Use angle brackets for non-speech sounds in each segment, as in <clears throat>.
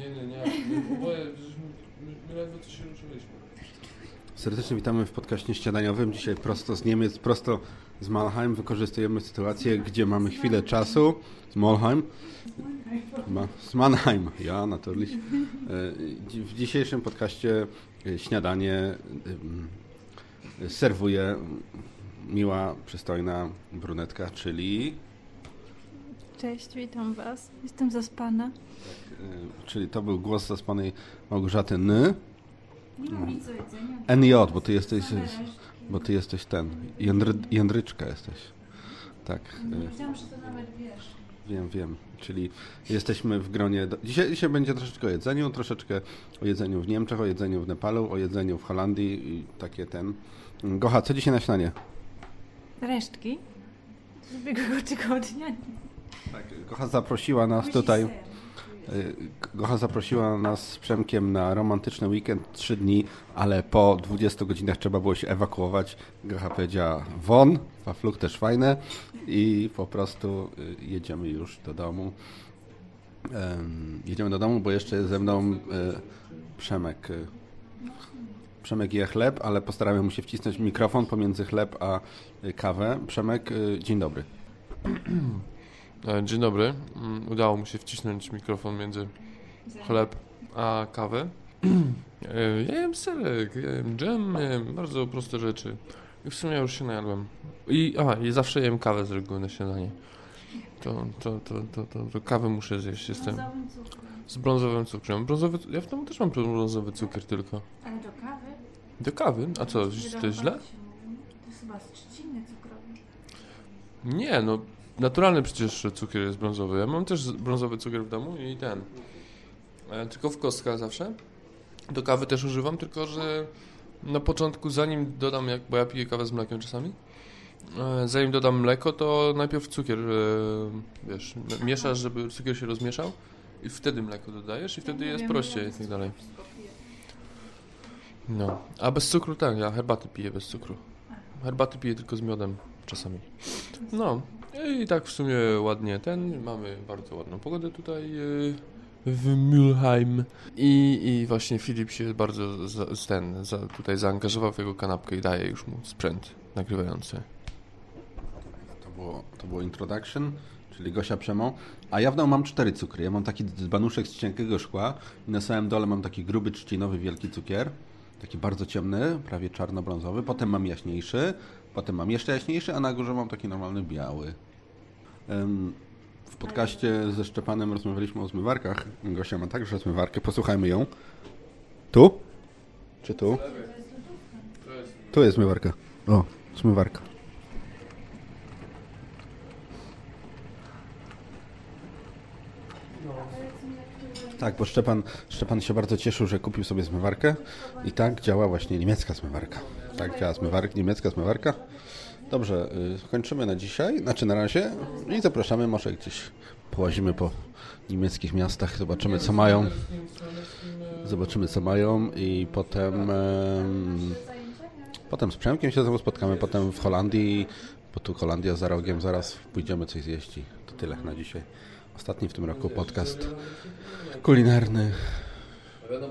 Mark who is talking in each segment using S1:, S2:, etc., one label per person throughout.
S1: Nie, nie, nie. Oboje, przecież my, my ledwo co się ruszyliśmy.
S2: Serdecznie witamy w podcaście śniadaniowym. Dzisiaj prosto z Niemiec, prosto z Malheim. Wykorzystujemy sytuację, gdzie mamy chwilę czasu. Z Malheim. Ma, z Mannheim, ja natürlich. E, dzi- W dzisiejszym podcaście e, śniadanie e, serwuje miła, przystojna brunetka, czyli,
S3: Cześć, witam Was. Jestem zaspana.
S2: E, czyli to był głos zaspanej Małgorzaty N. NJ, bo ty jesteś, bo ty jesteś ten, jędry, jędryczka jesteś. Tak, e,
S3: Wiedziałam, że to nawet wiesz.
S2: wiem, wiem. Czyli jesteśmy w gronie. Do... Dzisiaj, dzisiaj będzie troszeczkę o jedzeniu, troszeczkę o jedzeniu w Niemczech, o jedzeniu w Nepalu, o jedzeniu w Holandii i takie ten. Gocha, co dzisiaj na śniadanie?
S3: Resztki z ubiegłego tygodnia.
S2: Tak, Gocha zaprosiła nas tutaj. Y, Gocha zaprosiła nas z Przemkiem na romantyczny weekend, trzy dni, ale po 20 godzinach trzeba było się ewakuować. Gocha powiedziała won, fafluk też fajne i po prostu y, jedziemy już do domu. Em, Jedziemy do domu, bo jeszcze jest ze mną y, Przemek. Przemek je chleb, ale postaramy mu się wcisnąć mikrofon pomiędzy chleb a kawę. Przemek, dzień dobry.
S1: E, Dzień dobry. Mm, Udało mu się wcisnąć mikrofon między chleb a kawę. <clears throat> E, Ja jem serek, ja jem dżem, ja jem bardzo proste rzeczy. I w sumie już się najadłem. I, aha, i zawsze jem kawę z reguły na śniadanie. To, to, to, to, to, to kawę muszę zjeść, jestem z brązowym cukrem. Brązowy, ja w domu też mam brązowy cukier tylko.
S3: Ale do kawy?
S1: Do kawy? A co, to jest źle?
S3: To jest chyba z trzciny cukrowej.
S1: Nie, no naturalny przecież cukier jest brązowy. Ja mam też brązowy cukier w domu i ten. E, tylko w kostkach zawsze. Do kawy też używam, tylko że na początku, zanim dodam, jak, bo ja piję kawę z mlekiem czasami, e, zanim dodam mleko, to najpierw cukier, e, wiesz, mieszasz, żeby cukier się rozmieszał i wtedy mleko dodajesz i wtedy jest prościej i tak dalej. No, a bez cukru tak, ja herbaty piję bez cukru. Herbaty piję tylko z miodem czasami. No, i tak w sumie ładnie ten. Mamy bardzo ładną pogodę tutaj y, w Mülheim. I, I właśnie Filip się bardzo za, z ten, za, tutaj zaangażował w jego kanapkę i daje już mu sprzęt nagrywający.
S2: To było, to było introduction, czyli Gosia Przemo. A ja w domu mam cztery cukry. Ja mam taki dzbanuszek z cienkiego szkła i na samym dole mam taki gruby, trzcinowy, wielki cukier. Taki bardzo ciemny, prawie czarno-brązowy. Potem mam jaśniejszy, potem mam jeszcze jaśniejszy, a na górze mam taki normalny biały. W podcaście ze Szczepanem rozmawialiśmy o zmywarkach. Gosia ma także zmywarkę. Posłuchajmy ją. Tu? Czy tu? Tu jest zmywarka. O, zmywarka. Tak, bo Szczepan, Szczepan się bardzo cieszył, że kupił sobie zmywarkę i tak działa właśnie niemiecka zmywarka. Tak działa zmywarka, niemiecka zmywarka. Dobrze, y, kończymy na dzisiaj, znaczy na razie i zapraszamy, może gdzieś połazimy po niemieckich miastach, zobaczymy co mają. Zobaczymy co mają i potem em, potem z Przemkiem się znowu spotkamy, potem w Holandii, bo tu Holandia za rogiem, zaraz pójdziemy coś zjeść i to tyle na dzisiaj. Ostatni w tym roku podcast kulinarny.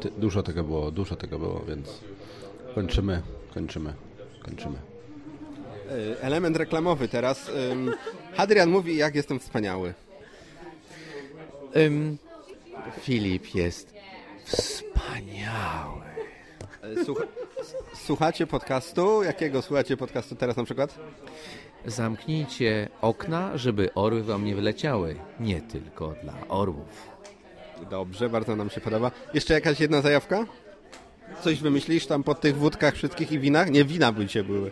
S2: Ty, dużo tego było, dużo tego było, więc kończymy, kończymy, kończymy.
S4: E, Element reklamowy teraz. Hadrian mówi, jak jestem wspaniały.
S5: Ym, Filip jest wspaniały.
S4: E, Słucha, słuchacie podcastu? Jakiego słuchacie podcastu teraz na przykład?
S5: Zamknijcie okna, żeby orły wam nie wyleciały. Nie tylko dla orłów.
S4: Dobrze, bardzo nam się podoba. Jeszcze jakaś jedna zajawka? Coś wymyślisz tam po tych wódkach wszystkich i winach? Nie, wina by cię były.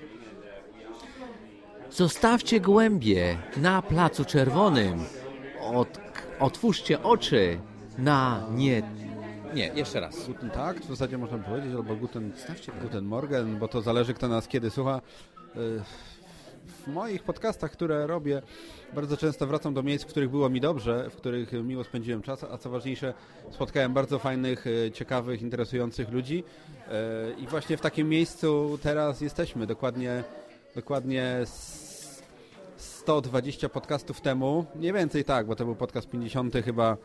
S5: Zostawcie gołębie na Placu Czerwonym. Ot, otwórzcie oczy na nie... Nie, jeszcze raz.
S2: Guten Tag, w zasadzie można powiedzieć, albo Guten, guten Morgen, bo to zależy kto nas kiedy słucha. Y, W moich podcastach, które robię, bardzo często wracam do miejsc, w których było mi dobrze, w których miło spędziłem czas, a co ważniejsze, spotkałem bardzo fajnych, y, ciekawych, interesujących ludzi. Y, I właśnie w takim miejscu teraz jesteśmy, dokładnie, dokładnie s- 120 podcastów temu, nie więcej tak, bo to był podcast 50 chyba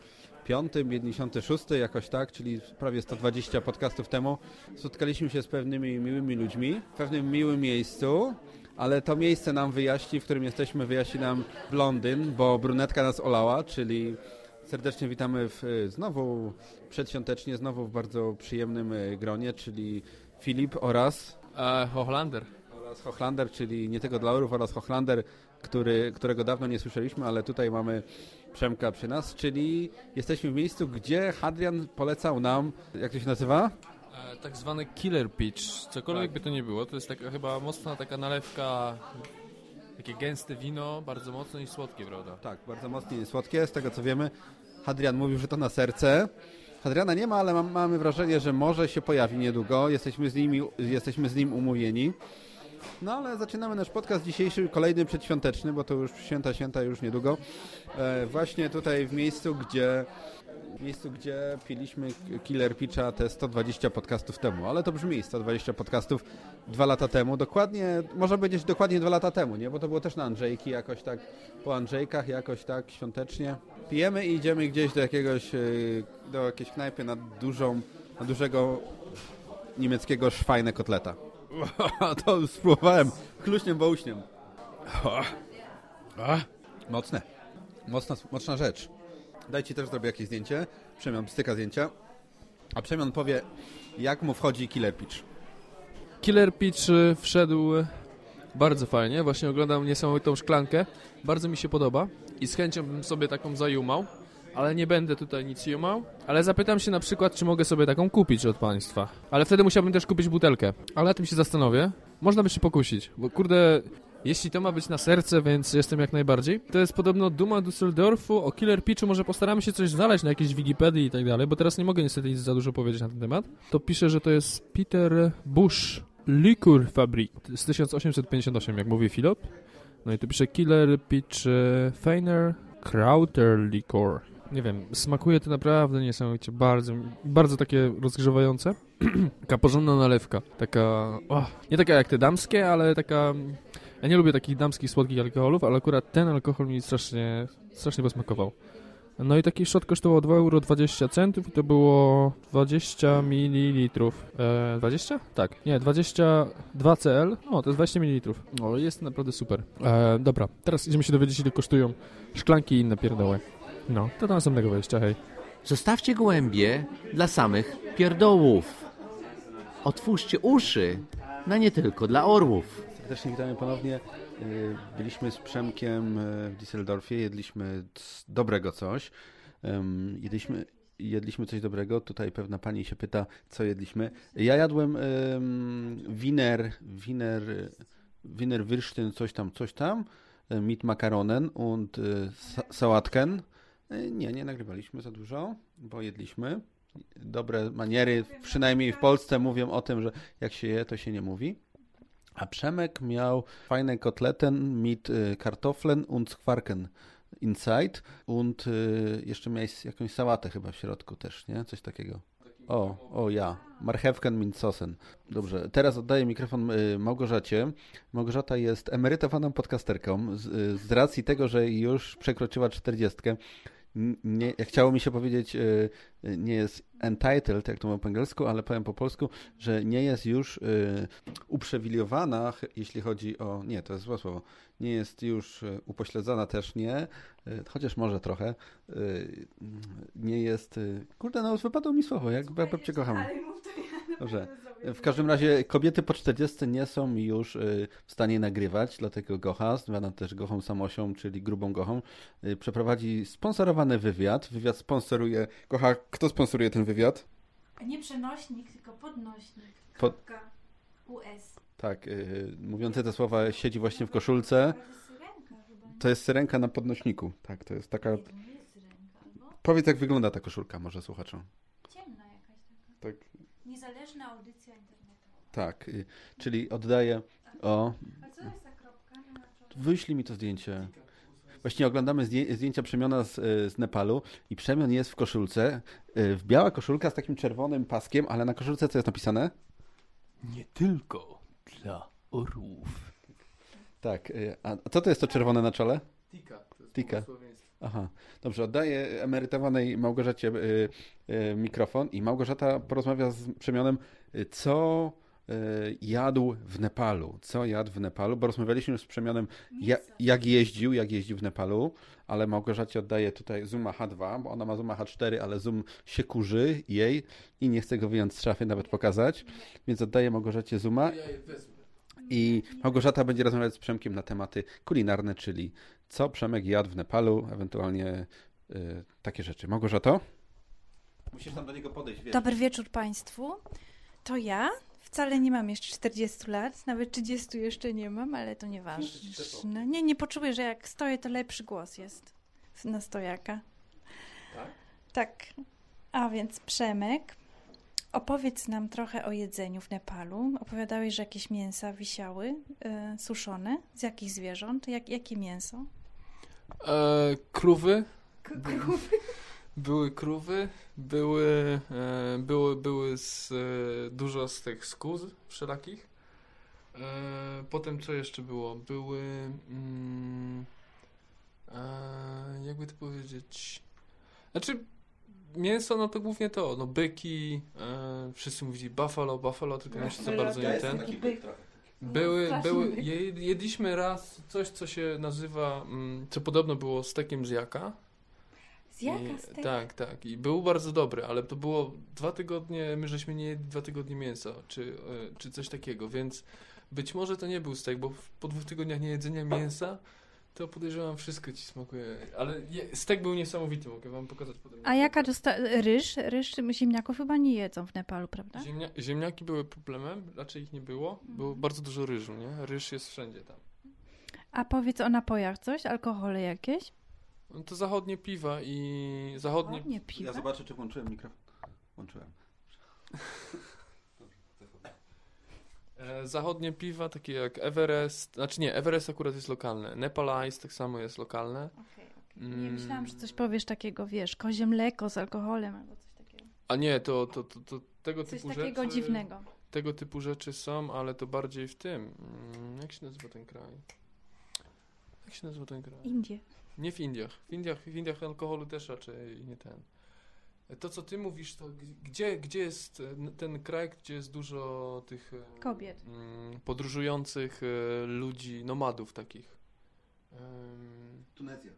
S2: 56 jakoś tak, czyli prawie 120 podcastów temu, spotkaliśmy się z pewnymi miłymi ludźmi w pewnym miłym miejscu, ale to miejsce nam wyjaśni, w którym jesteśmy, wyjaśni nam Londyn, bo brunetka nas olała, czyli serdecznie witamy w, znowu przedświątecznie, znowu w bardzo przyjemnym e, gronie, czyli Filip oraz
S1: E, Hochlander.
S2: oraz Hochlander, czyli nie tylko dla orów, oraz Hochlander, który, którego dawno nie słyszeliśmy, ale tutaj mamy Przemka przy nas, czyli jesteśmy w miejscu, gdzie Hadrian polecał nam, jak to się nazywa?
S1: E, tak zwany killer pitch, cokolwiek by to nie było, to jest taka chyba mocna taka nalewka, takie gęste wino, bardzo mocne i słodkie, prawda?
S2: Tak, bardzo mocne i słodkie, z tego co wiemy. Hadrian mówił, że to na serce. Hadriana nie ma, ale mam, mamy wrażenie, że może się pojawi niedługo. Jesteśmy z, nimi, jesteśmy z nim umówieni. No ale zaczynamy nasz podcast dzisiejszy, kolejny przedświąteczny, bo to już święta, święta już niedługo. E, właśnie tutaj w miejscu, gdzie miejscu, gdzie piliśmy Killer Pitcha te 120 podcastów temu, ale to brzmi 120 podcastów dwa lata temu, dokładnie, można powiedzieć dokładnie dwa lata temu, nie? Bo to było też na Andrzejki, jakoś tak, po Andrzejkach, jakoś tak świątecznie. Pijemy i idziemy gdzieś do jakiegoś, y, do jakiejś knajpy na dużą, na dużego niemieckiego szwajne kotleta. <laughs> to spróbowałem kluśniem bołuśniem. Mocne. Mocna, mocna rzecz. Dajcie też zrobię jakieś zdjęcie. Przemian styka zdjęcia. A Przemian powie, jak mu wchodzi Killer Pitch.
S1: Killer Pitch y, wszedł bardzo fajnie, właśnie oglądam niesamowitą szklankę, bardzo mi się podoba i z chęcią bym sobie taką zajumał, ale nie będę tutaj nic jumał, ale zapytam się na przykład, czy mogę sobie taką kupić od Państwa, ale wtedy musiałbym też kupić butelkę, ale na tym się zastanowię, można by się pokusić, bo kurde, jeśli to ma być na serce, więc jestem jak najbardziej. To jest podobno Duma Düsseldorfu, o Killer Pitchu może postaramy się coś znaleźć na jakiejś Wikipedii i tak dalej, bo teraz nie mogę niestety nic za dużo powiedzieć na ten temat. To pisze, że to jest Peter Bush Liquor Fabrik z 1858, jak mówi Philip. No i tu pisze Killer Pitch e, Feiner Krauter Liquor. Nie wiem, smakuje to naprawdę niesamowicie, bardzo, bardzo takie rozgrzewające. <clears throat> taka porządna nalewka, taka, o, nie taka jak te damskie, ale taka, ja nie lubię takich damskich słodkich alkoholów, ale akurat ten alkohol mi strasznie, strasznie posmakował. No i taki shot kosztował 2,20 euro i to było 20 ml. E, 20? Tak, nie, 22 cl. O, to jest 20 ml. O, jest naprawdę super. E, dobra, teraz idziemy się dowiedzieć, ile kosztują szklanki i inne pierdoły. No, to do następnego wejścia, hej.
S5: Zostawcie gołębie dla samych pierdołów. Otwórzcie uszy na nie tylko dla orłów.
S2: Serdecznie witamy ponownie. Y, Byliśmy z Przemkiem y, w Düsseldorfie, jedliśmy dobrego coś. Jedliśmy, jedliśmy coś dobrego. Tutaj pewna pani się pyta, co jedliśmy. Ja jadłem winer, winer, winer Würstchen, coś tam, coś tam, y, mit Makaronen und sa- Sałatken. Nie, nie nagrywaliśmy za dużo, bo jedliśmy. Dobre maniery, przynajmniej w Polsce mówią o tym, że jak się je, to się nie mówi. A Przemek miał fajne kotleten mit y, Kartoffeln und Skwarken inside und y, jeszcze miałeś jakąś sałatę chyba w środku też, nie? Coś takiego. O, o ja. Marchewken mit Sosen. Dobrze, teraz oddaję mikrofon y, Małgorzacie. Małgorzata jest emerytowaną podcasterką z, z racji tego, że już przekroczyła 40. Nie, chciało mi się powiedzieć, y, y, nie jest entitled, jak to mówię po angielsku, ale powiem po polsku, że nie jest już uprzywilejowana, ch- jeśli chodzi o. Nie, to jest złe słowo. Nie jest już upośledzona też nie, chociaż może trochę. Nie jest. Kurde, no wypadło mi słowo, jak babcię kocham.
S3: Mów to ja
S2: Dobrze. <laughs>
S3: zrobię.
S2: W każdym razie kobiety po 40 nie są już y, w stanie nagrywać, dlatego Gocha, zwana też Gochą Samosią, czyli Grubą Gochą, y, przeprowadzi sponsorowany wywiad. Wywiad sponsoruje... Gocha, kto sponsoruje ten wywiad?
S3: Nie przenośnik, tylko podnośnik.
S2: Pod-.
S3: US.
S2: Tak, y, mówiący te słowa siedzi właśnie w koszulce.
S3: To jest syrenka
S2: na podnośniku. Tak, to jest taka... Powiedz, jak wygląda ta koszulka, może słuchaczom.
S3: ciemna jakaś taka.
S2: Tak,
S3: Niezależna audycja internetowa.
S2: tak y, czyli oddaję... O,
S3: A co jest ta kropka? Nie ma czoła.
S2: Wyślij mi to zdjęcie. Właśnie oglądamy zdję- zdjęcia Przemiona z, y, z Nepalu i Przemion jest w koszulce, y, w biała koszulka z takim czerwonym paskiem, ale na koszulce co jest napisane?
S6: Nie tylko dla orłów.
S2: Tak, y, a co to jest to czerwone na czole?
S1: Tika. To jest
S2: Tika. Aha, dobrze, oddaję emerytowanej Małgorzacie y, y, mikrofon i Małgorzata porozmawia z Przemionem, y, co y, jadł w Nepalu, co jadł w Nepalu, bo rozmawialiśmy już z Przemionem, ja, jak jeździł, jak jeździł w Nepalu, ale Małgorzacie oddaję tutaj Zooma H2, bo ona ma Zooma H4, ale Zoom się kurzy jej i nie chce go wyjąć z szafy, nawet pokazać, więc oddaję Małgorzacie Zooma.
S1: Ja je wezmę.
S2: I Małgorzata będzie rozmawiać z Przemkiem na tematy kulinarne, czyli co Przemek jadł w Nepalu, ewentualnie y, takie rzeczy. Małgorzato? Musisz tam do niego podejść, wiesz.
S3: Dobry wieczór Państwu. To ja. Wcale nie mam jeszcze 40 lat, nawet 30 jeszcze nie mam, ale to nieważne. Nie, nie poczuję, że jak stoję, to lepszy głos jest na stojaka.
S1: Tak?
S3: Tak. A więc Przemek, opowiedz nam trochę o jedzeniu w Nepalu. Opowiadałeś, że jakieś mięsa wisiały, e, suszone. Z jakich zwierząt? Jak, jakie mięso?
S1: E, krówy. Były krówy, były, e, były, były z, e, dużo z tych skóz wszelakich. E, potem co jeszcze było? Były, mm, e, jakby to powiedzieć, znaczy mięso, no to głównie to, no byki, e, wszyscy mówili buffalo, buffalo, tylko się za bardzo nie ten. Były,
S3: straszny
S1: były,
S3: byk.
S1: je, jedliśmy raz coś, co się nazywa, mm, co podobno było stekiem z jaka.
S3: Z jaka stek?
S1: Tak, tak. I był bardzo dobry, ale to było dwa tygodnie, my żeśmy nie jedli dwa tygodnie mięsa, czy, e, czy coś takiego, więc być może to nie był stek, bo po dwóch tygodniach niejedzenia mięsa to podejrzewam wszystko ci smakuje. Ale je, stek był niesamowity, mogę wam pokazać potem.
S3: A jaka dosta... ryż? Ryż ziemniaków chyba nie jedzą w Nepalu, prawda?
S1: Ziemnia, ziemniaki były problemem, raczej ich nie było. Było bardzo dużo ryżu, nie? Ryż jest wszędzie tam.
S3: A powiedz o napojach coś? Alkohole jakieś?
S1: No to zachodnie piwa i zachodnie...
S3: O, nie piwa.
S2: Ja zobaczę, czy włączyłem mikrofon. Włączyłem. <laughs>
S1: E, zachodnie piwa, takie jak Everest, znaczy nie, Everest akurat jest lokalne. Nepal Ice tak samo jest lokalne.
S3: Okej, okej. Nie
S1: Mm.
S3: myślałam, że coś powiesz takiego, wiesz, kozie mleko z alkoholem albo coś takiego.
S1: A nie, to, to, to, to tego
S3: Coś
S1: typu
S3: takiego
S1: rzeczy...
S3: dziwnego.
S1: Tego typu rzeczy są, ale to bardziej w tym. mm, Jak się nazywa ten kraj? Jak się nazywa ten kraj?
S3: Indie.
S1: Nie w Indiach. W Indiach, w Indiach alkoholu też raczej nie ten. To, co ty mówisz, to gdzie, gdzie jest e, ten kraj, gdzie jest dużo tych e,
S3: Kobiet.
S1: mm, podróżujących e, ludzi, nomadów takich?
S2: Tunezja,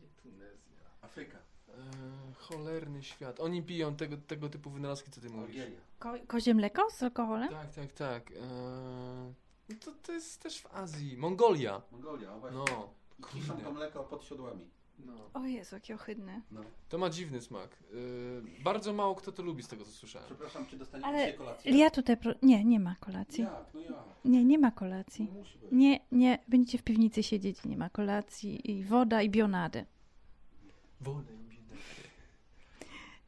S1: nie Tunezja.
S2: Afryka,
S1: E, cholerny świat. Oni piją tego, tego typu wynalazki, co ty mówisz.
S3: Ko kozie mleko z alkoholem?
S1: Tak, tak, tak. E, no to, to jest też w Azji. Mongolia.
S2: Mongolia, o właśnie.
S1: No.
S2: I kiszą to mleko pod siodłami.
S1: No.
S3: O Jezu, jakie ohydne.
S2: No.
S1: To ma dziwny smak. E, bardzo mało kto to lubi z tego, co słyszałem.
S2: Przepraszam, czy dostaniemy
S3: Ale
S2: dzisiaj kolację?
S3: ja tutaj... Pro... Nie, nie ma kolacji.
S2: Jak? No jak?
S3: Nie, nie ma kolacji.
S2: No musi być.
S3: Nie, nie, będziecie w piwnicy siedzieć i nie ma kolacji i woda i bionady.
S1: Wodę im widać.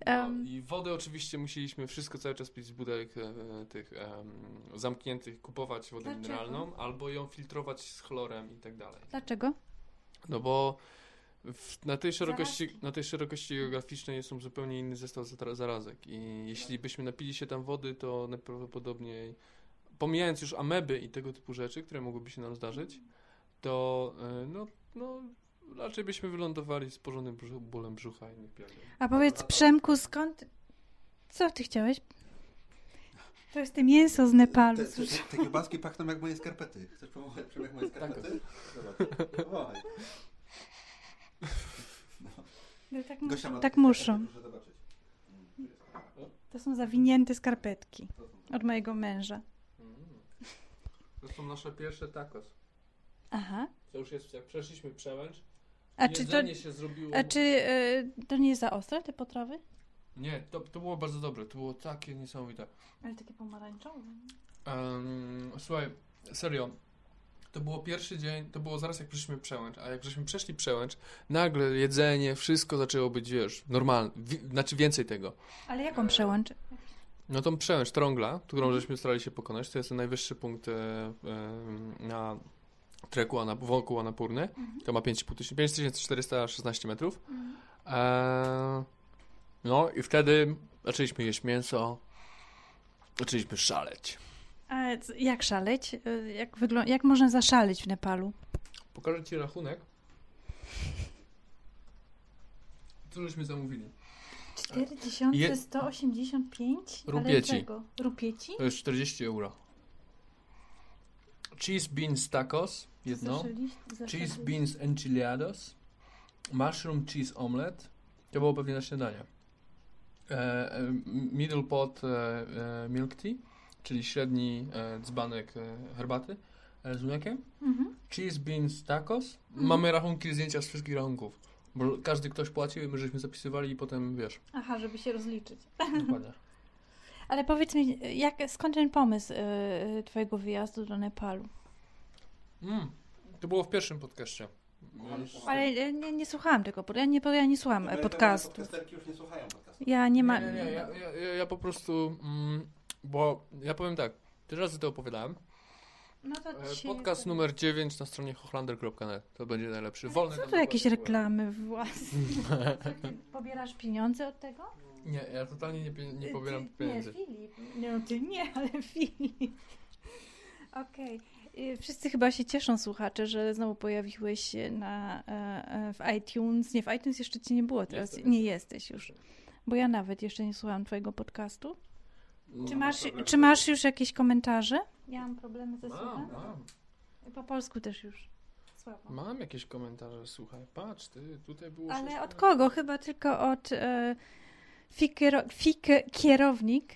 S3: Em,
S1: No, I wodę oczywiście musieliśmy wszystko cały czas pić z butelek e, tych em, zamkniętych, kupować wodę
S3: Dlaczego?
S1: mineralną, albo ją filtrować z chlorem i tak dalej.
S3: Dlaczego?
S1: No bo w, na, tej szerokości,
S3: Zarazki.
S1: na tej szerokości geograficznej są zupełnie inny zestaw zara- zarazek i jeśli byśmy napili się tam wody, to najprawdopodobniej, pomijając już ameby i tego typu rzeczy, które mogłyby się nam zdarzyć, to e, no, no raczej byśmy wylądowali z porządnym brzu- bólem brzucha i.
S3: A powiedz Przemku, skąd... Co ty chciałeś? To jest te mięso z Nepalu.
S2: Te, te, te kiełbaski pachną jak moje skarpety. Chcesz pomóc Przemek moje skarpety? Zobacz.
S3: No, tak,
S2: Gosia
S3: tak muszą. To są zawinięte skarpetki od mojego męża.
S1: To są nasze pierwsze tacos.
S3: Aha.
S1: To już jest, jak przeszliśmy przełęcz,
S3: A czy to,
S1: zrobiło...
S3: a czy y, to nie jest za ostre, te potrawy?
S1: Nie, to, to było bardzo dobre, to było takie niesamowite.
S3: Ale takie pomarańczowe.
S1: Um, słuchaj, serio, to było pierwszy dzień, to było zaraz jak przeszliśmy przełęcz, a jak żeśmy przeszli przełęcz, nagle jedzenie, wszystko zaczęło być, wiesz, normalne, wi- znaczy więcej tego.
S3: Ale jaką przełącz?
S1: No tą przełęcz, Trągla, którą żeśmy starali się pokonać, to jest ten najwyższy punkt e, e, na treku Ana, wokół Anapurny, to ma 5,5 tysięcy, 5416 metrów. E, no i wtedy zaczęliśmy jeść mięso, zaczęliśmy szaleć.
S3: A jak szaleć? Y, Jak, wyglą- jak można zaszaleć w Nepalu?
S1: Pokażę Ci rachunek. Co żeśmy zamówili?
S3: 4185? Ale
S1: Rupieci.
S3: czego? Rupieci?
S1: To jest 40 euro. Cheese beans tacos, jedno. Cheese beans enchiladas. Mushroom cheese omelette. To było pewnie na śniadanie. E, e, middle pot e, e, milk tea, czyli średni e, dzbanek e, herbaty e, z mlekiem.
S3: Mhm.
S1: Cheese beans tacos. Mamy rachunki, zdjęcia z wszystkich rachunków. Bo każdy ktoś płacił i my żeśmy zapisywali i potem wiesz.
S3: Aha, żeby się rozliczyć.
S1: Dokładnie. <laughs>
S3: Ale powiedz mi, jak, skąd ten pomysł y, y, twojego wyjazdu do Nepalu?
S1: Mm, to było w pierwszym podcaście.
S3: Ale y, nie, nie słuchałam tego, bo ja nie, ja nie słucham e, podcastu.
S2: Podcasterki już nie słuchają podcastu.
S3: Ja nie ma...
S1: Nie, nie, nie, ja, ja, ja, ja po prostu, mm, bo ja powiem tak, tyle razy to opowiadałem.
S3: No to
S1: E,
S3: dzisiaj-
S1: Podcast numer 9 na stronie hochlander.net, to będzie najlepszy. Wolny
S3: Co to jakieś reklamy własne? <laughs> Pobierasz pieniądze od tego?
S1: Nie, ja totalnie nie, nie pobieram
S3: Ty,
S1: pieniędzy.
S3: Nie, Filip. No ty nie, ale <laughs> Filip. Okej. Y, Wszyscy chyba się cieszą, słuchacze, że znowu pojawiłeś się na, e, e, w iTunes. Nie, w iTunes jeszcze cię nie było teraz.
S1: Jestem,
S3: nie jesteś już. Bo ja nawet jeszcze nie słuchałam twojego podcastu.
S1: Mm,
S3: Czy masz, czy masz już jakieś komentarze? Ja mam problemy ze
S1: Mam,
S3: słuchem.
S1: mam,
S3: Po polsku też już. Słabo.
S1: mam jakieś komentarze, słuchaj, patrz, ty, tutaj było
S3: Ale od kogo? Chyba tylko od e, fikiero, fik, kierownik.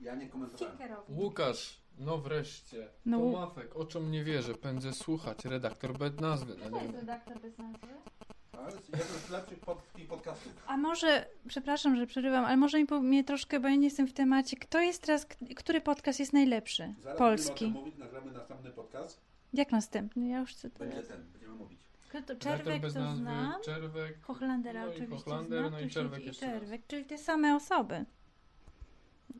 S2: Ja nie komentowałem.
S1: Łukasz, no wreszcie.
S3: No.
S1: No. Tomafek, oczom nie wierzę, pędzę słuchać, redaktor bez nazwy. No,
S3: Kto
S1: nie
S3: jest redaktor bez nazwy?
S2: Ale jest jeden z lepszych pod, podcastów.
S3: A może, przepraszam, że przerywam, ale może mi, po- mnie troszkę, bo ja nie jestem w temacie, kto jest teraz, który podcast jest najlepszy?
S2: Zaraz
S3: Polski.
S2: tym mówić, nagramy następny podcast.
S3: Jak następny? Ja już chcę
S2: Będzie
S3: teraz.
S2: ten, będziemy mówić.
S3: Kto to? Czerwek to znam.
S1: Czerwek.
S3: Hochlandera
S1: No
S3: oczywiście
S1: Hochlander,
S3: znam.
S1: no i Czerwek
S3: i. Czerwek, czyli te same osoby.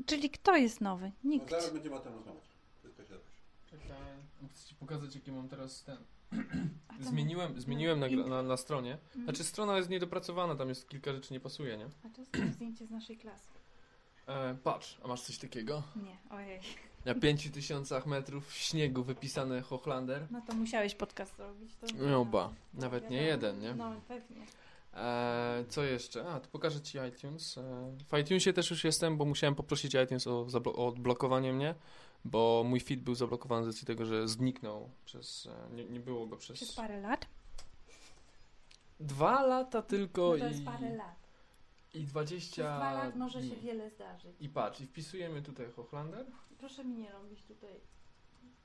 S3: Czyli kto jest nowy?
S2: No,
S3: Nikt.
S2: zaraz będziemy o tym rozmawiać. Wszystko się dowiesz.
S1: Czekaj, chcę ci pokazać, jaki mam teraz ten. Zmieniłem, zmieniłem na, na, na stronie.
S3: Mhm.
S1: Znaczy strona jest niedopracowana, tam jest kilka rzeczy nie pasuje, nie?
S3: A to jest zdjęcie z naszej klasy.
S1: E, patrz, a masz coś takiego?
S3: Nie, ojej.
S1: Na 5000 metrów śniegu wypisane Hochlander.
S3: No to musiałeś podcast zrobić. To
S1: No ba, nawet nie jeden, nie?
S3: No pewnie.
S1: E, co jeszcze? A, to pokażę ci iTunes. E, w iTunesie też już jestem, bo musiałem poprosić iTunes o, o odblokowanie mnie, bo mój feed był zablokowany z racji tego, że zniknął przez... E, nie, nie było go przez...
S3: Przez parę lat?
S1: Dwa lata tylko
S3: No to jest
S1: i...
S3: parę lat.
S1: I
S3: Przez
S1: 20
S3: dwa lat może się wiele zdarzyć.
S1: I patrz, i wpisujemy tutaj Hochlander.
S3: Proszę mi nie robić tutaj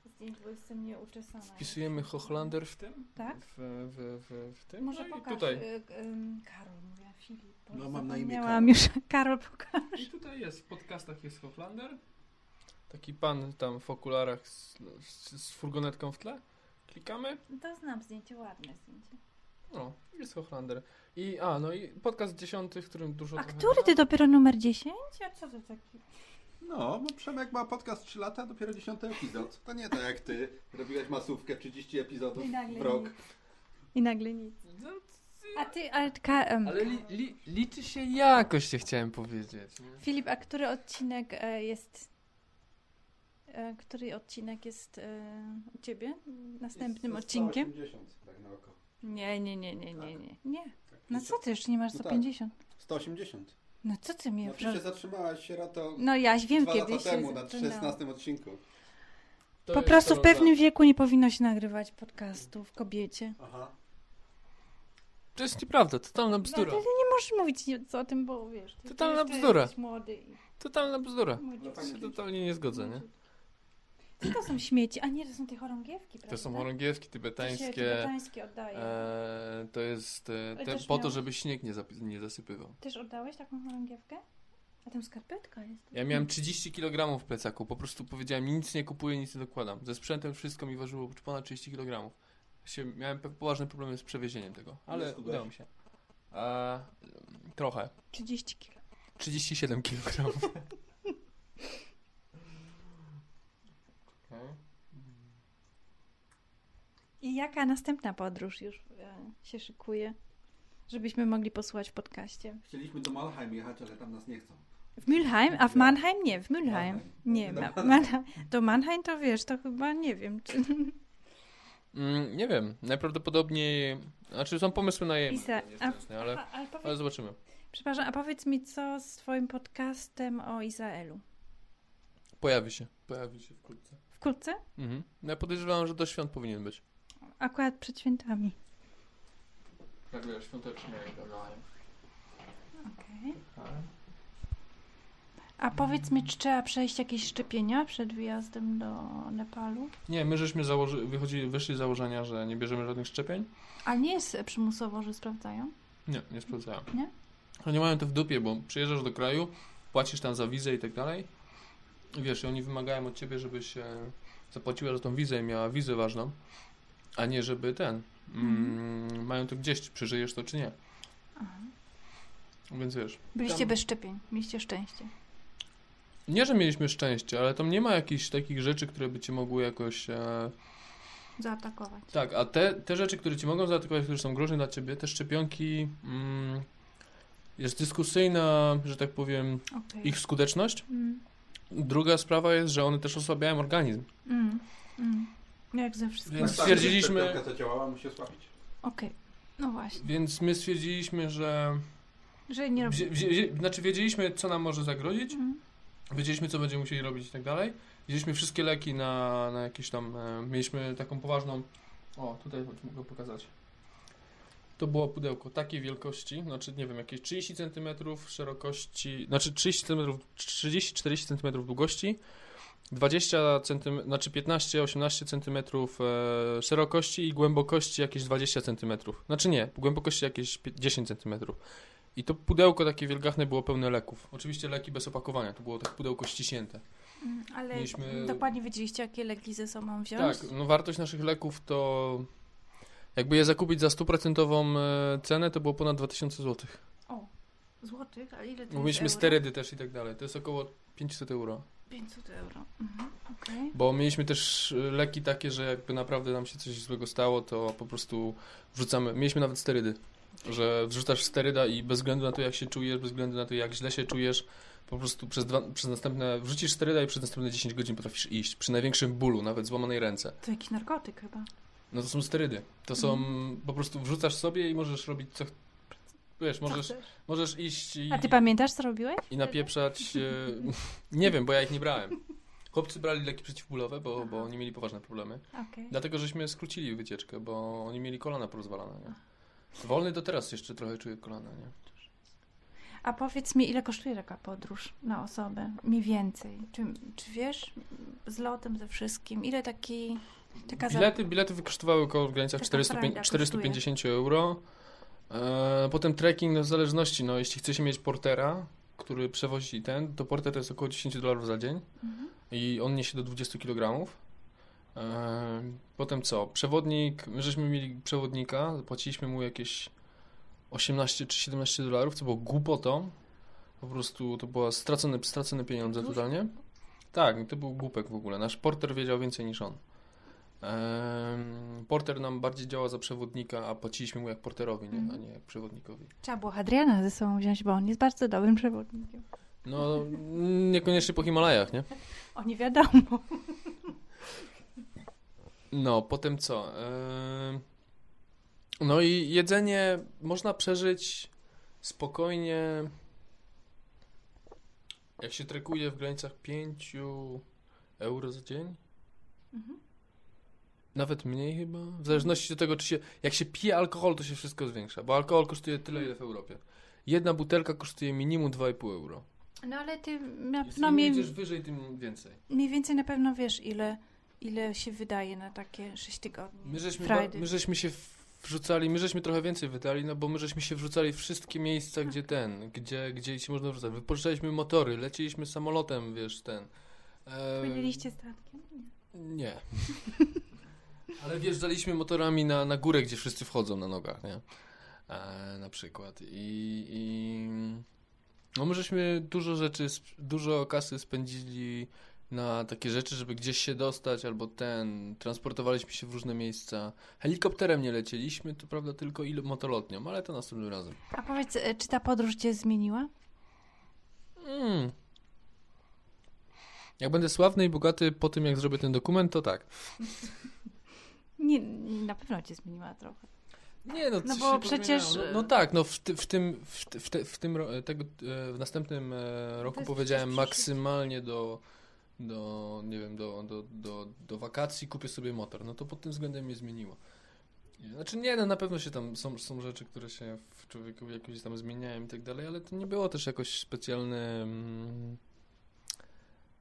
S3: zdjęć, bo jestem nieuczesana.
S1: Wpisujemy Hochlander w tym?
S3: Tak?
S1: W, w, w, w tym?
S3: Może
S1: no i
S3: pokaż.
S1: tutaj.
S3: y, ym, Karol, mówię, Filip.
S2: No, mam na imię Karol.
S3: już. <laughs> Karol, pokaż.
S1: I tutaj jest, w podcastach jest Hochlander. Taki pan tam w okularach z, z, z furgonetką w tle. Klikamy.
S3: To znam zdjęcie, ładne zdjęcie.
S1: No, jest Hochlander. I, a, no i podcast dziesiąty, w którym dużo
S3: A
S1: trochę
S3: który ty dopiero numer 10? A co to taki?
S2: No, bo Przemek ma podcast 3 lata, dopiero 10 epizod. To nie tak jak ty, robiłeś masówkę 30 epizodów
S3: I nagle
S2: w rok.
S3: nic. I nagle nic.
S1: No,
S3: A ty, ale, ka, em,
S1: ale li, li, liczy się jakość, chciałem powiedzieć. nie?
S3: Filip, a który odcinek e, jest... E, który odcinek jest e, u ciebie? Następnym
S2: Jest
S3: odcinkiem?
S2: 180, tak na oko.
S3: Nie, nie, nie, nie, nie, nie. Nie.
S2: Tak.
S3: No co ty, jeszcze nie masz
S2: No tak.
S3: 150?
S2: 180.
S3: No co ty mnie
S2: No ty się zatrzymałaś, sieroto,
S3: No ja wiem
S2: dwa
S3: kiedyś
S2: lata
S3: się
S2: temu, na
S3: zaczynałam.
S2: 16 odcinku.
S1: To
S3: Po prostu w pewnym wieku nie powinno się nagrywać podcastów kobiecie.
S2: Aha.
S1: To jest nieprawda, totalna
S3: No,
S1: bzdura.
S3: ale nie możesz mówić nic o tym, bo wiesz... Ty,
S1: Totalna bzdura.
S3: młody i...
S1: Totalna bzdura.
S3: młodziutki.
S2: fajnie.
S1: się totalnie nie zgodzę, nie?
S3: Co to są śmieci? A nie, to są te chorągiewki, prawda?
S1: To są chorągiewki
S3: To się
S1: tybetańskie.
S3: tybetańskie oddaje.
S1: E, to jest e, te, po to,
S3: miałeś?
S1: żeby śnieg nie, zapy- nie zasypywał.
S3: Też oddałeś taką chorągiewkę? A tam skarpetka jest.
S1: Ja miałem 30 kg w plecaku, po prostu powiedziałem nic nie kupuję, nic nie dokładam. Ze sprzętem wszystko mi ważyło ponad 30 kg. Się, miałem poważne problemy z przewiezieniem tego, ale udało mi się. E, trochę.
S3: 30 kilo.
S1: 37 kg. <laughs>
S3: I jaka następna podróż już e, się szykuje? Żebyśmy mogli posłuchać w podcaście.
S2: Chcieliśmy do Malheim jechać, ale tam nas nie chcą.
S3: W Mülheim? A w
S2: Ja.
S3: Mannheim? Nie, w Mülheim.
S2: Mannheim.
S3: Nie,
S2: Do
S3: ma,
S2: Mannheim.
S3: Do Mannheim to wiesz, to chyba nie wiem. Czy...
S1: Mm, nie wiem, najprawdopodobniej. Znaczy są pomysły na je,
S3: Isa, a-
S1: jasne, ale,
S3: A, ale powiedz,
S1: ale zobaczymy.
S3: Przepraszam, a powiedz mi, co z twoim podcastem o Izraelu?
S1: Pojawi się, pojawi się wkrótce.
S3: Wkrótce?
S1: Mhm. Ja podejrzewam, że do świąt powinien być.
S3: Akurat przed świętami.
S1: Tak, wiesz, świątecznie gadają.
S3: Okej. A powiedz mi, czy trzeba przejść jakieś szczepienia przed wyjazdem do Nepalu?
S1: Nie, my żeśmy założy, wychodzili, wyszli z założenia, że nie bierzemy żadnych szczepień.
S3: Ale nie jest przymusowo, że sprawdzają?
S1: Nie, nie sprawdzają.
S3: Nie?
S1: Oni mają to w dupie, bo przyjeżdżasz do kraju, płacisz tam za wizę i tak dalej. I wiesz, i oni wymagają od ciebie, żebyś e, zapłaciła za tą wizę i miała wizę ważną, a nie żeby ten. Mm, mają to gdzieś, czy przeżyjesz to, czy nie. Więc wiesz.
S3: Byliście
S1: Tam-
S3: bez szczepień, mieliście szczęście.
S1: Nie, że mieliśmy szczęście, ale tam nie ma jakichś takich rzeczy, które by cię mogły jakoś. E,
S3: Zaatakować.
S1: tak, a te, te rzeczy, które ci mogą zaatakować, które są groźne dla ciebie, te szczepionki. Mm, jest dyskusyjna, że tak powiem,
S3: Okej.
S1: ich skuteczność.
S3: Mm,
S1: Druga sprawa jest, że one też osłabiają organizm.
S3: mm, mm. Jak ze wszystkim.
S1: Więc
S2: Tak,
S1: stwierdziliśmy-
S2: szczepionka, co działała, musi osłabić.
S3: Okej. No właśnie.
S1: Więc my stwierdziliśmy, że.
S3: Że nie robi...
S1: Wzi- wzi- wzi- znaczy, wiedzieliśmy, co nam może zagrozić,
S3: Mm.
S1: wiedzieliśmy, co będziemy musieli robić i tak dalej. Wzięliśmy wszystkie leki na, na jakieś tam. E, mieliśmy taką poważną. O, tutaj mogę pokazać. To było pudełko takiej wielkości, znaczy nie wiem, jakieś 30 cm szerokości, znaczy 30 cm, 30-40 cm długości, 20 cm, znaczy 15-18 cm e, szerokości i głębokości jakieś 20 cm. Znaczy nie, głębokości jakieś pi- 10 cm. I to pudełko takie wielgachne było pełne leków. Oczywiście leki bez opakowania, to było tak pudełko ściśnięte.
S3: Mm, Ale
S1: Mieliśmy-
S3: dokładnie wiedzieliście, jakie leki ze sobą wziąć?
S1: Tak, no wartość naszych leków to jakby je zakupić za stuprocentową e, cenę, to było ponad 2000 zł.
S3: Złotych? A ile to
S1: mieliśmy sterydy też i tak dalej. To jest około 500 euro.
S3: 500 euro. Mhm. Okej.
S1: Bo mieliśmy też e, leki takie, że jakby naprawdę nam się coś złego stało, to po prostu wrzucamy. Mieliśmy nawet sterydy. Że wrzucasz steryda i bez względu na to, jak się czujesz, bez względu na to, jak źle się czujesz, po prostu przez, dwa, przez następne. Wrzucisz steryda i przez następne 10 godzin potrafisz iść. Przy największym bólu, nawet złamanej ręce.
S3: To jakiś narkotyk chyba.
S1: No to są sterydy. To są po prostu wrzucasz sobie i możesz robić co. Wiesz, możesz, możesz iść i,
S3: A ty pamiętasz, co robiłeś?
S1: i napieprzać. E, <laughs> nie wiem, bo ja ich nie brałem. Chłopcy brali leki przeciwbólowe, bo, bo oni mieli poważne problemy.
S3: Okej.
S1: Dlatego żeśmy skrócili wycieczkę, bo oni mieli kolana porozwalane, nie? Wolny do teraz jeszcze trochę czuję kolana, nie?
S3: A powiedz mi, ile kosztuje taka podróż na osobę? Mniej więcej. Czy, czy wiesz, z lotem, ze wszystkim, ile taki... Taka za-
S1: Bilety, bilety wykosztowały około w granicach
S3: Taka
S1: 400,
S3: frajda
S1: 450 euro. E, potem trekking, no w zależności, no jeśli chce się mieć portera, który przewozi ten, to porter to jest około 10 dolarów za dzień
S3: Mhm.
S1: i on niesie do 20 kg. E, potem co? Przewodnik, my żeśmy mieli przewodnika, płaciliśmy mu jakieś 18 czy 17 dolarów, co było głupotą. Po prostu to była stracone, stracone pieniądze totalnie. Tak, to był głupek w ogóle. Nasz porter wiedział więcej niż on. Porter nam bardziej działa za przewodnika, a płaciliśmy mu jak porterowi, nie? a
S3: Mhm.
S1: nie jak przewodnikowi.
S3: Trzeba było Hadriana ze sobą wziąć, bo on jest bardzo dobrym przewodnikiem.
S1: No, niekoniecznie po Himalajach, nie?
S3: O, nie wiadomo.
S1: No, potem co? No i jedzenie można przeżyć spokojnie. Jak się trekuje w granicach 5 euro za dzień?
S3: Mhm.
S1: Nawet mniej chyba. W zależności od tego, czy się. Jak się pije alkohol, to się wszystko zwiększa, bo alkohol kosztuje tyle, ile w Europie. Jedna butelka kosztuje minimum 2,5 euro.
S3: No ale ty na pewno
S1: Im
S3: mniej,
S1: wyżej, tym więcej.
S3: mniej więcej na pewno wiesz, ile, ile się wydaje na takie 6 tygodni.
S1: My żeśmy, my żeśmy się wrzucali, my żeśmy trochę więcej wydali, no bo my żeśmy się wrzucali w wszystkie miejsca, gdzie ten, gdzie, gdzie się można wrzucać. Wypożyczaliśmy motory, leciliśmy samolotem, wiesz, ten. E,
S3: Płynęliście statkiem? Nie. <laughs>
S1: Ale wjeżdżaliśmy motorami na, na górę, gdzie wszyscy wchodzą na nogach, nie? E, na przykład. I, i no my żeśmy dużo rzeczy, dużo kasy spędzili na takie rzeczy, żeby gdzieś się dostać, albo ten, transportowaliśmy się w różne miejsca. Helikopterem nie lecieliśmy, to prawda, tylko il- motolotnią, ale to następnym razem.
S3: A powiedz, e, czy ta podróż cię zmieniła?
S1: Mm. Jak będę sławny i bogaty po tym, jak zrobię ten dokument, to tak. <laughs>
S3: Nie, na pewno cię zmieniła trochę.
S1: Nie, no,
S3: No bo
S1: się
S3: przecież.
S1: No, no tak, no w, ty, w tym, w, ty, w, te, w tym ro- tego, e, w następnym e, roku powiedziałem maksymalnie do, do, nie wiem, do, do, do, do wakacji kupię sobie motor. No to pod tym względem mnie zmieniło. Znaczy nie, no na pewno się tam, są, są rzeczy, które się w człowieku jakoś tam zmieniają i tak dalej, ale to nie było też jakoś specjalne... Mm,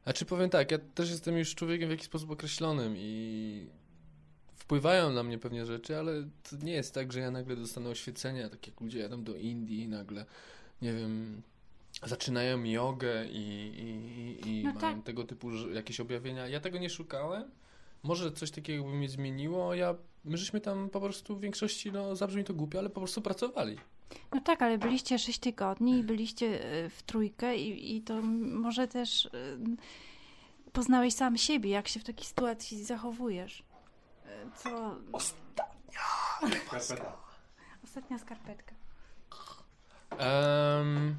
S1: znaczy powiem tak, ja też jestem już człowiekiem w jakiś sposób określonym i wpływają na mnie pewnie rzeczy, ale to nie jest tak, że ja nagle dostanę oświecenia, tak jak ludzie jadą do Indii i nagle, nie wiem, zaczynają jogę i, i, i, i
S3: No
S1: mają
S3: tak.
S1: tego typu jakieś objawienia. Ja tego nie szukałem. Może coś takiego by mnie zmieniło. Ja, my żeśmy tam po prostu w większości, no zabrzmi to głupio, ale po prostu pracowali.
S3: No tak, ale byliście 6 tygodni i byliście e, w trójkę i, i to może też e, poznałeś sam siebie, jak się w takiej sytuacji zachowujesz. Co... Ostatnia skarpetka.
S1: Em,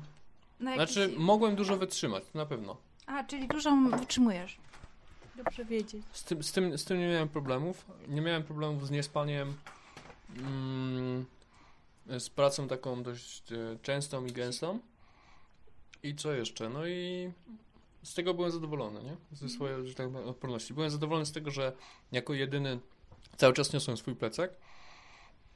S3: No jakiś-
S1: znaczy, mogłem dużo wytrzymać, na pewno.
S3: A, czyli dużo wytrzymujesz. Dobrze wiedzieć.
S1: Z tym, z, tym, z tym nie miałem problemów. Nie miałem problemów z niespaniem. Mm, z pracą taką dość e, częstą i gęstą. I co jeszcze? No i z tego byłem zadowolony, nie? Ze swojej, że tak powiem, odporności. Byłem zadowolony z tego, że jako jedyny cały czas niosłem swój plecak.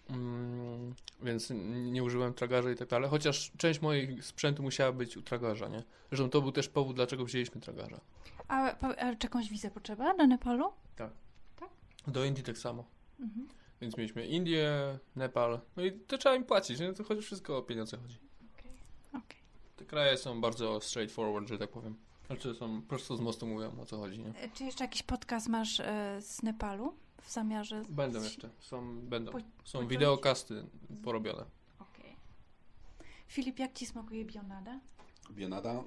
S1: Mm, więc nie użyłem tragarza i tak dalej. Chociaż część mojej sprzętu musiała być u tragarza, nie? Zresztą to był też powód, dlaczego wzięliśmy tragarza.
S3: A, a czy jakąś wizę potrzeba do Nepalu?
S1: Do Indii tak samo.
S3: Mhm.
S1: Więc mieliśmy Indię, Nepal, no i to trzeba im płacić, nie? To chodzi wszystko o pieniądze chodzi.
S3: Okej.
S1: Te kraje są bardzo straightforward, że tak powiem. Znaczy są prosto z mostu mówią o co chodzi, nie?
S3: E, Czy jeszcze jakiś podcast masz e, z Nepalu w zamiarze?
S1: Będą jeszcze, są, będą.
S3: Po-
S1: Są wideokasty porobione.
S3: Okej. Filip, jak ci smakuje bionada?
S2: Bionada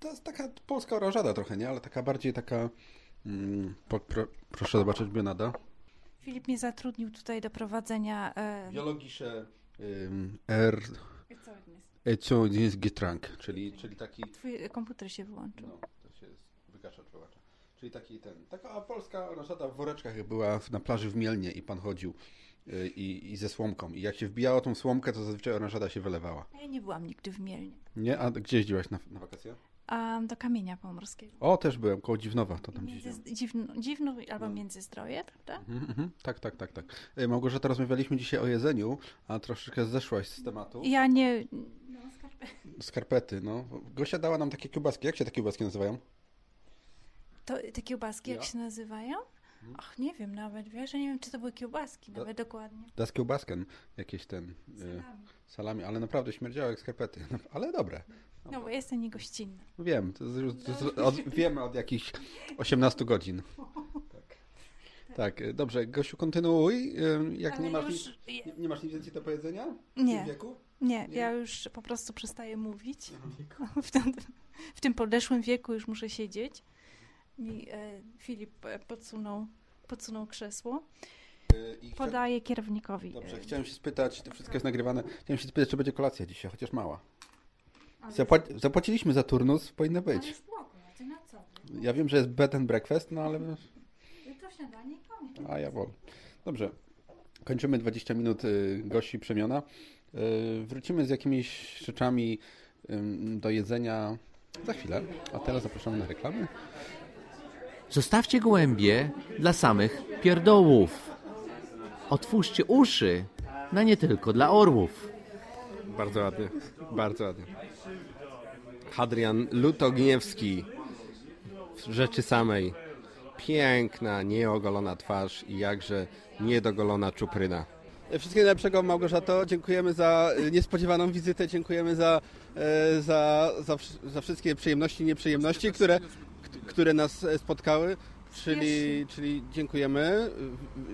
S2: to jest taka polska oranżada trochę, nie? Ale taka bardziej taka... Mm, po, pro, proszę zobaczyć bionada.
S3: Filip mnie zatrudnił tutaj do prowadzenia. E,
S2: Biologisze ym, R...
S3: co jest?
S2: Ecodizgitrank, czyli, czyli taki...
S3: Twój komputer się wyłączył.
S2: No, to się wygasza człowacza. Czyli taki ten, taka polska oranżada w woreczkach jak była na plaży w Mielnie i pan chodził y, i, i ze słomką. I jak się wbijało tą słomkę, to zazwyczaj oranżada się wylewała.
S3: Ja nie byłam nigdy w Mielnie.
S2: Nie? A gdzie jeździłaś na, na wakacje?
S3: A do Kamienia Pomorskiego.
S2: O, też byłem, koło Dziwnowa, to tam gdzieś.
S3: Między, dziwno, dziwno albo
S2: No.
S3: Międzyzdroje, prawda?
S2: Mhm, mhm. Tak, tak, tak, tak. Y, Małgorzata, rozmawialiśmy dzisiaj o jedzeniu, a troszeczkę zeszłaś z tematu.
S3: Ja nie... No,
S2: Skarpety, no. Gosia dała nam takie kiełbaski. Jak się te kiełbaski nazywają?
S3: To, te kiełbaski jak
S2: Ja.
S3: się nazywają? Ach, nie wiem nawet, wiesz, ja nie wiem, czy to były kiełbaski,
S2: To-
S3: nawet dokładnie.
S2: Das kiełbasken. Jakieś ten... Y, salami, ale naprawdę śmierdziało jak skarpety. Ale dobre.
S3: No, bo jestem niegościnna.
S2: Wiem, to, z- to, z- od, wiemy od jakichś 18 godzin. Tak. tak, y, dobrze, Gosiu, kontynuuj. Jak
S3: Ale
S2: nie masz,
S3: już-
S2: nic, nie, nie masz nic więcej do powiedzenia? W
S3: Nie.
S2: tym wieku?
S3: Nie,
S2: Nie?
S3: ja już po prostu przestaję mówić. <laughs> W tym, w tym podeszłym wieku już muszę siedzieć. I e, Filip e, podsunął, podsunął krzesło.
S2: I chcia-
S3: Podaję kierownikowi.
S2: Dobrze,
S3: e,
S2: chciałem się spytać, to wszystko jest nagrywane, chciałem się spytać, czy będzie kolacja dzisiaj, chociaż mała. Zapła- zapłaciliśmy za turnus, powinno być.
S3: Ale spoko, a ty na co?
S2: Ja wiem, że jest bed and breakfast, no ale...
S3: To śniadanie i koniec.
S2: A ja wolę. Dobrze. Kończymy 20 minut y, gości przemiana. Y, wrócimy z jakimiś rzeczami do jedzenia za chwilę. A teraz zapraszamy na reklamy.
S5: Zostawcie gołębie dla samych pierdołów. Otwórzcie uszy na nie tylko dla orłów.
S4: Bardzo ładnie, bardzo ładnie. Hadrian Lutogniewski w rzeczy samej. Piękna, nieogolona twarz i jakże niedogolona czupryna. Wszystkiego najlepszego Małgorzato, dziękujemy za niespodziewaną wizytę, dziękujemy za, e, za, za, za wszystkie przyjemności i nieprzyjemności, które, które nas e, spotkały. Czyli, czyli dziękujemy,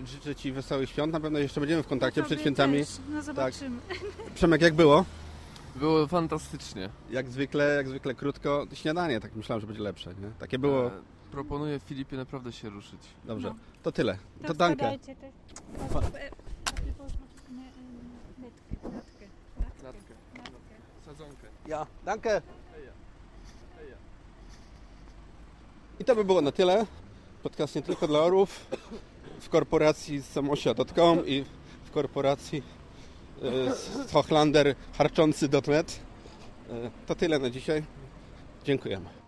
S4: życzę Ci wesołych świąt, na pewno jeszcze będziemy w kontakcie przed świętami.
S3: No zobaczymy.
S4: Przemek, jak było?
S1: Było fantastycznie.
S4: Jak zwykle, jak zwykle krótko. Śniadanie, tak myślałem, że będzie lepsze, nie? Takie było.
S1: E, proponuję Filipie naprawdę się ruszyć.
S4: Dobrze.
S3: no.
S4: To tyle. To dankę.
S3: wkładajcie te- e.
S1: Natkę. Sadzonkę.
S4: Ja. Dankę. I to by było na tyle. Podcast nie tylko dla orłów. W korporacji z samosia.com i w korporacji
S2: y, Hochlander harczący dotnet. Y, To tyle na dzisiaj. Dziękujemy.